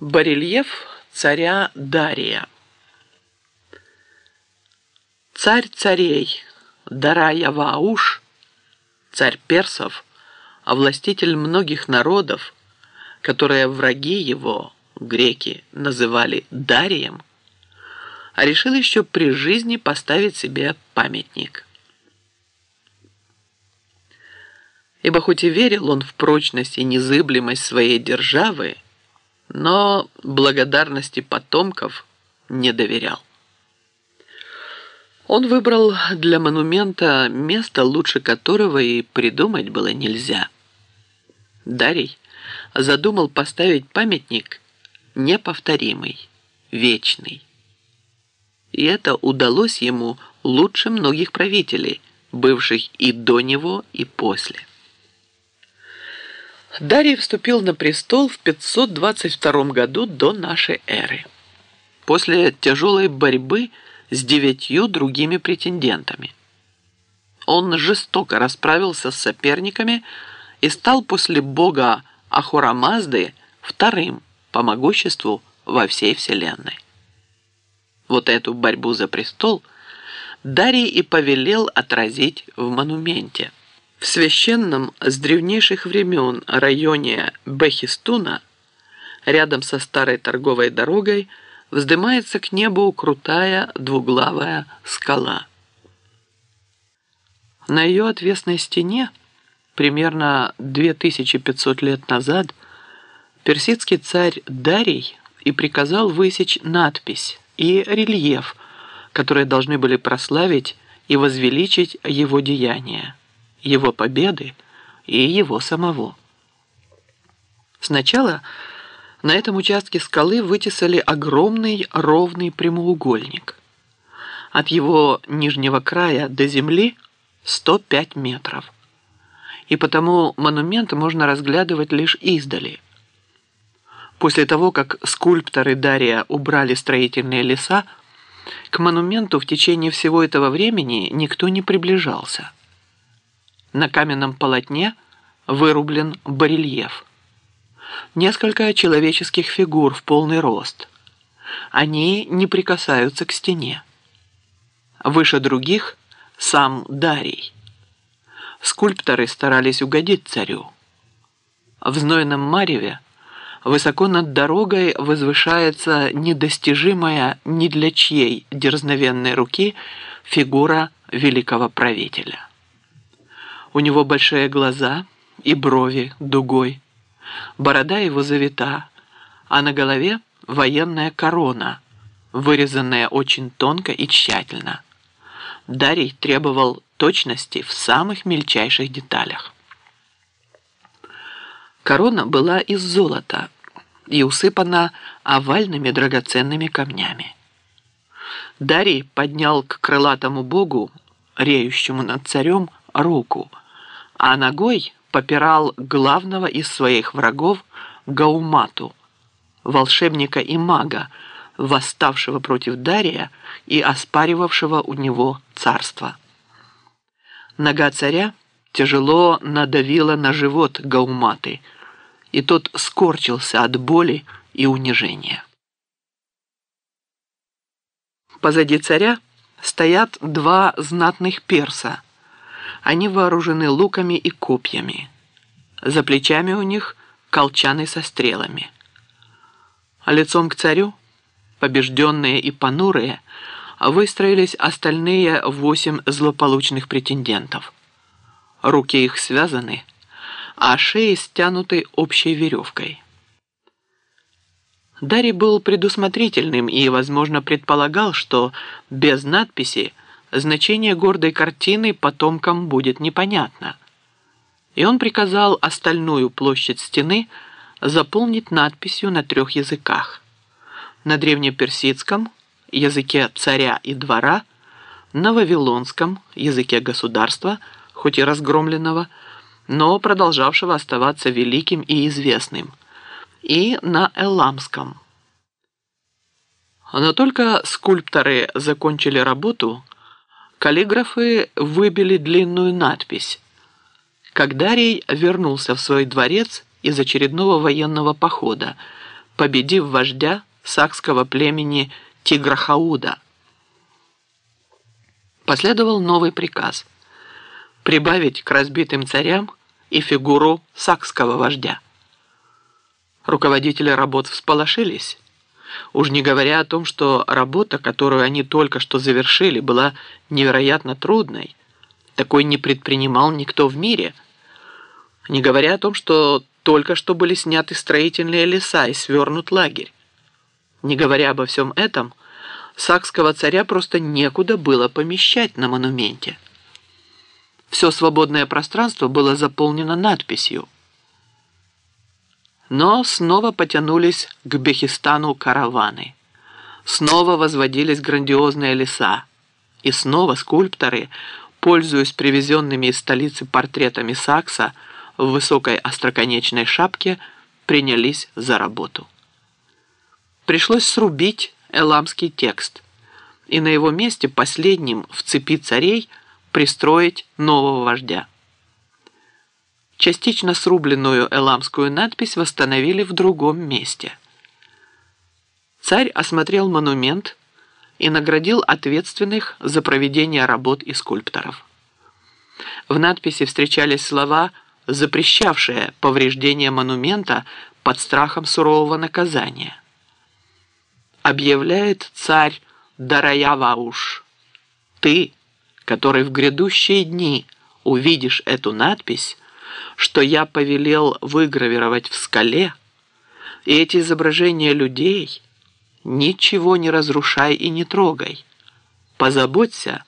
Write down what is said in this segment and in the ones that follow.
Барельеф царя Дария. Царь царей Дарая Вауш, царь персов, а властитель многих народов, которые враги его, греки, называли Дарием, а решил еще при жизни поставить себе памятник. Ибо хоть и верил он в прочность и незыблемость своей державы, но благодарности потомков не доверял. Он выбрал для монумента место, лучше которого и придумать было нельзя. Дарий задумал поставить памятник неповторимый, вечный. И это удалось ему лучше многих правителей, бывших и до него, и после. Дарий вступил на престол в 522 году до нашей эры. После тяжелой борьбы с девятью другими претендентами. Он жестоко расправился с соперниками и стал после бога Ахурамазды вторым по могуществу во всей вселенной. Вот эту борьбу за престол Дарий и повелел отразить в монументе – в священном с древнейших времен районе Бехистуна, рядом со старой торговой дорогой, вздымается к небу крутая двуглавая скала. На ее отвесной стене, примерно 2500 лет назад, персидский царь Дарий и приказал высечь надпись и рельеф, которые должны были прославить и возвеличить его деяния его победы и его самого. Сначала на этом участке скалы вытесали огромный ровный прямоугольник. От его нижнего края до земли 105 метров. И потому монумент можно разглядывать лишь издали. После того, как скульпторы Дария убрали строительные леса, к монументу в течение всего этого времени никто не приближался. На каменном полотне вырублен барельеф. Несколько человеческих фигур в полный рост. Они не прикасаются к стене. Выше других сам Дарий. Скульпторы старались угодить царю. В знойном мареве высоко над дорогой возвышается недостижимая ни для чьей дерзновенной руки фигура великого правителя. У него большие глаза и брови дугой. Борода его завита, а на голове военная корона, вырезанная очень тонко и тщательно. Дарий требовал точности в самых мельчайших деталях. Корона была из золота и усыпана овальными драгоценными камнями. Дарий поднял к крылатому богу, реющему над царем, руку, а ногой попирал главного из своих врагов Гаумату, волшебника и мага, восставшего против Дария и оспаривавшего у него царство. Нога царя тяжело надавила на живот Гауматы, и тот скорчился от боли и унижения. Позади царя стоят два знатных перса – они вооружены луками и копьями. За плечами у них колчаны со стрелами. А лицом к царю, побежденные и понурые, выстроились остальные восемь злополучных претендентов. Руки их связаны, а шеи стянуты общей веревкой. Дарий был предусмотрительным и, возможно, предполагал, что без надписи значение гордой картины потомкам будет непонятно. И он приказал остальную площадь стены заполнить надписью на трех языках. На древнеперсидском, языке царя и двора, на вавилонском, языке государства, хоть и разгромленного, но продолжавшего оставаться великим и известным, и на эламском. Но только скульпторы закончили работу – Каллиграфы выбили длинную надпись. Как Дарий вернулся в свой дворец из очередного военного похода, победив вождя сакского племени Тиграхауда. Последовал новый приказ – прибавить к разбитым царям и фигуру сакского вождя. Руководители работ всполошились, уж не говоря о том, что работа, которую они только что завершили, была невероятно трудной. Такой не предпринимал никто в мире. Не говоря о том, что только что были сняты строительные леса и свернут лагерь. Не говоря обо всем этом, сакского царя просто некуда было помещать на монументе. Все свободное пространство было заполнено надписью. Но снова потянулись к Бехистану караваны. Снова возводились грандиозные леса. И снова скульпторы, пользуясь привезенными из столицы портретами Сакса в высокой остроконечной шапке, принялись за работу. Пришлось срубить эламский текст и на его месте последним в цепи царей – пристроить нового вождя. Частично срубленную эламскую надпись восстановили в другом месте. Царь осмотрел монумент и наградил ответственных за проведение работ и скульпторов. В надписи встречались слова, запрещавшие повреждение монумента под страхом сурового наказания. Объявляет царь Дараявауш, ты – который в грядущие дни увидишь эту надпись, что я повелел выгравировать в скале, и эти изображения людей ничего не разрушай и не трогай. Позаботься,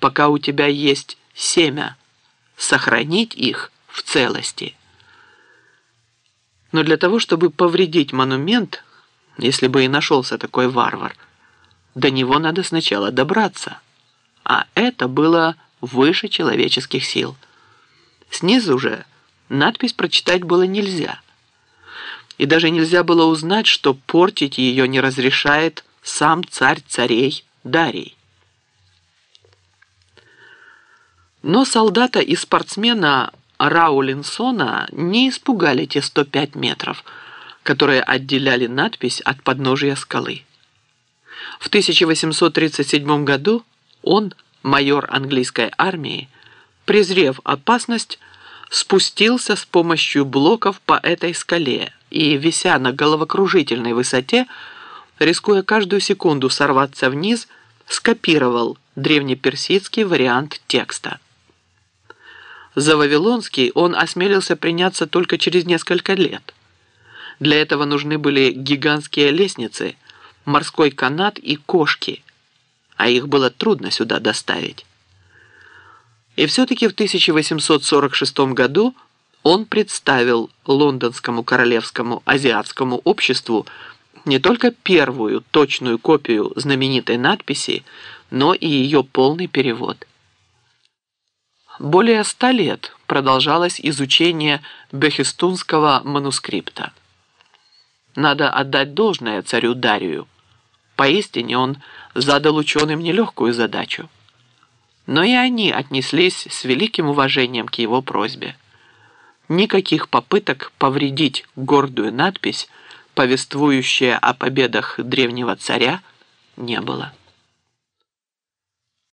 пока у тебя есть семя, сохранить их в целости. Но для того, чтобы повредить монумент, если бы и нашелся такой варвар, до него надо сначала добраться а это было выше человеческих сил. Снизу же надпись прочитать было нельзя. И даже нельзя было узнать, что портить ее не разрешает сам царь царей Дарий. Но солдата и спортсмена Раулинсона не испугали те 105 метров, которые отделяли надпись от подножия скалы. В 1837 году он, майор английской армии, презрев опасность, спустился с помощью блоков по этой скале и, вися на головокружительной высоте, рискуя каждую секунду сорваться вниз, скопировал древнеперсидский вариант текста. За Вавилонский он осмелился приняться только через несколько лет. Для этого нужны были гигантские лестницы, морской канат и кошки – а их было трудно сюда доставить. И все-таки в 1846 году он представил Лондонскому Королевскому Азиатскому обществу не только первую точную копию знаменитой надписи, но и ее полный перевод. Более ста лет продолжалось изучение бехестунского манускрипта. Надо отдать должное царю Дарию. Поистине он задал ученым нелегкую задачу. Но и они отнеслись с великим уважением к его просьбе. Никаких попыток повредить гордую надпись, повествующая о победах древнего царя, не было.